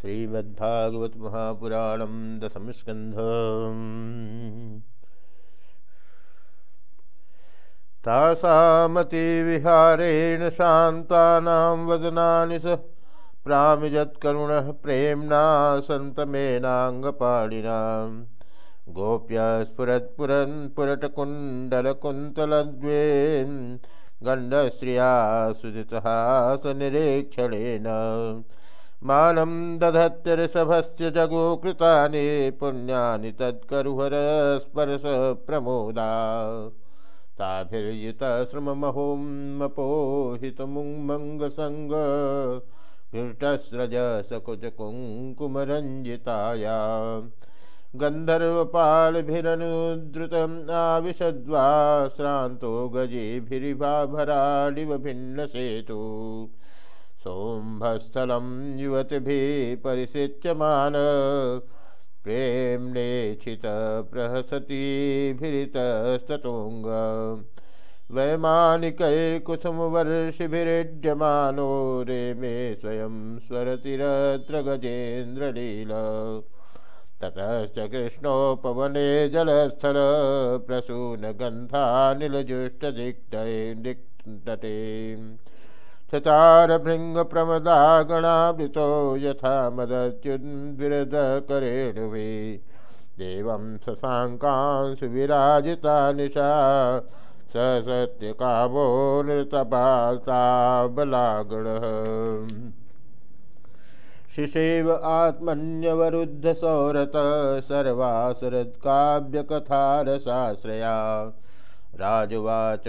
श्रीमद्भागवत महापुराण दशम स्कंध तासामतिविहारेण शान्तानां वदनानि स प्रामिजत्करुणः प्रेम्णा सन्तमेनाङ्गपाणिनां। गोप्य स्फुरत्पुरन् पुरटकुण्डलकुन्तलद्वेन् गण्डश्रिया सुदितः स निरीक्षणेन मानं दधत्यऋषभस्य जगो कृतानि पुण्यानि तत्करुहरस्पर्शप्रमोदा ताभिर्युतश्रममहोमपोहितमुङ्मङ्गसङ्ग घृटस्रज सकुचकुङ्कुमरञ्जिताया गन्धर्वपालभिरनुद्रुतम् आविशद्वा श्रान्तो गजेभिरिवाभराडिव भिन्नसेतु। सोम्भस्थलं युवतिभिः परिसिच्यमान। प्रेम्णेक्षितप्रहसतीभिरितस्ततोऽङ्ग वैमानिकै कुसुमवर्षिभिरिड्यमानो रे मे स्वयं स्वरतिरत्र गजेन्द्रलील। ततश्च कृष्णोपवने जलस्थल प्रसून प्रसूनगन्धानिलजुष्टदिक्तये दिक्तटे चचारभृङ्गप्रमदागणावृतो यथा मदच्युद्विरदकरेणुवे। देवं शशाङ्कांशु विराजिता निशा स सत्यकामो नृतपाताबलागणः शिशेव आत्मन्यवरुद्धसौरत सर्वासुरत्काव्यकथारसाश्रया राजुवाच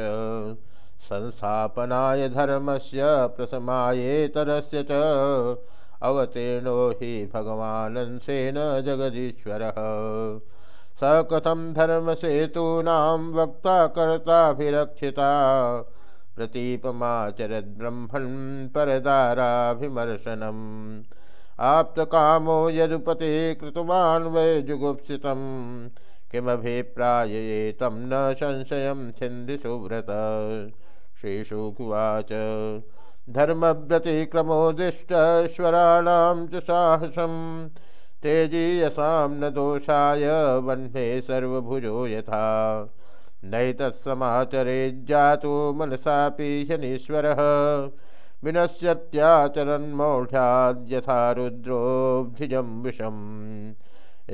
संस्थापनाय धर्मस्य प्रसमायेतरस्य च। अवतीर्णो हि भगवानंसेन जगदीश्वरः। स कथं धर्मसेतूनां वक्ता कर्ताभिरक्षिता? प्रतीपमाचरद्ब्रह्मन् परदाराभिमर्शनम्। आप्तकामो यदुपते कृतवान् वै जुगुप्सितम् किमभिप्राययेतं न संशयं छिन्दि सुव्रत। श्रीशुकुवाच धर्मव्रतिक्रमोदिष्टेश्वराणां च साहसं तेजीयसां न दोषाय वह्ने सर्वभुजो यथा। नैतत्समाचरेज्जातो मनसापि ह्यनीश्वरः विनश्यत्याचरन्मौढ्याद्यथा रुद्रोऽब्धिजं विषम्।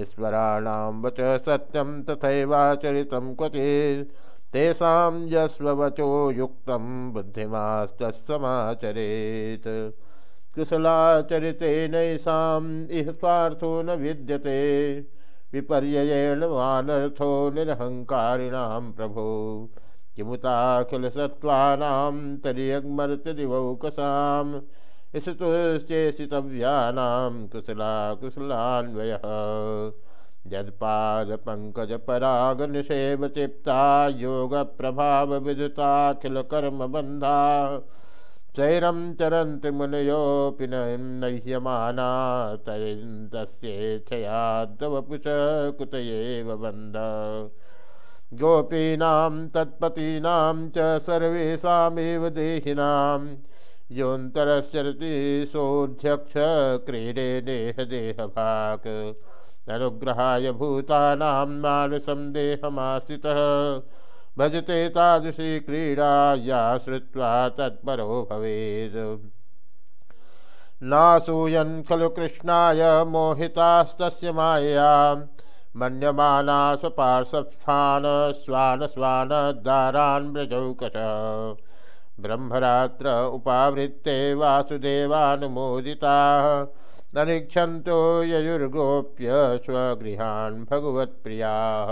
ईश्वराणां वच सत्यं तथैवाचरितं क्वचि तेषां यस्वचो युक्तं बुद्धिमास्तत्समाचरेत् कुशलाचरितेनैषाम् इह स्वार्थो न विद्यते। विपर्ययेण वानर्थो निरहङ्कारिणां प्रभो। किमुताखिलसत्त्वानां तर्यग्मर्त्यदिवौकसाम्। इसतुश्चेषितव्यानां कुशला कुशलान्वयः यत्पादपङ्कजपरागनिषेवचिप्ता योगप्रभावविदुताखिलकर्मबन्धा चैरं चरन्ति मुनयोऽपि नह्यमाना तस्येच्छयाद्वपुष कुत एव बन्ध। गोपीनां तत्पतीनां च सर्वेषामेव देहिनां, योऽन्तरश्चरति सोऽध्यक्ष क्रीडे देहदेहभाक्। अनुग्रहाय भूतानां मानसं देहमाश्रितः। भजते तादृशी क्रीडा या श्रुत्वा तत्परो भवेत् नासूयन् खलु कृष्णाय मोहितास्तस्य मायया। मन्यमाना स्वपार्श्वस्थान स्वान स्वानद्वारान् व्रजौकश ब्रह्मरात्र उपावृत्ते वासुदेवानुमोदिताः। नरीक्षन्तो ययुर्गोप्य स्वगृहान् भगवत्प्रियाः।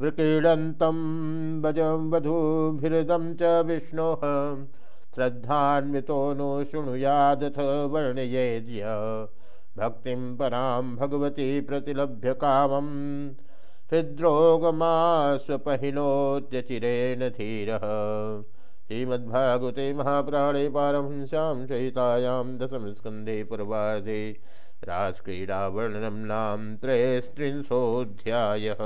विक्रीडन्तं भजं वधूभिहृदं च विष्णोः। श्रद्धान्वितो नो शृणुयादथ वर्णयेद्य। भक्तिं परां भगवती प्रतिलभ्य कामम्। हृद्रोगमास्वपहिनोत्यचिरेण धीर। श्रीमद्भागवते महाप्राणे पारमहंस्यां सहितायां दशमस्कन्धे पूर्वार्धे राजक्रीडावर्णनं नाम त्रयस्त्रिंशोऽध्यायः।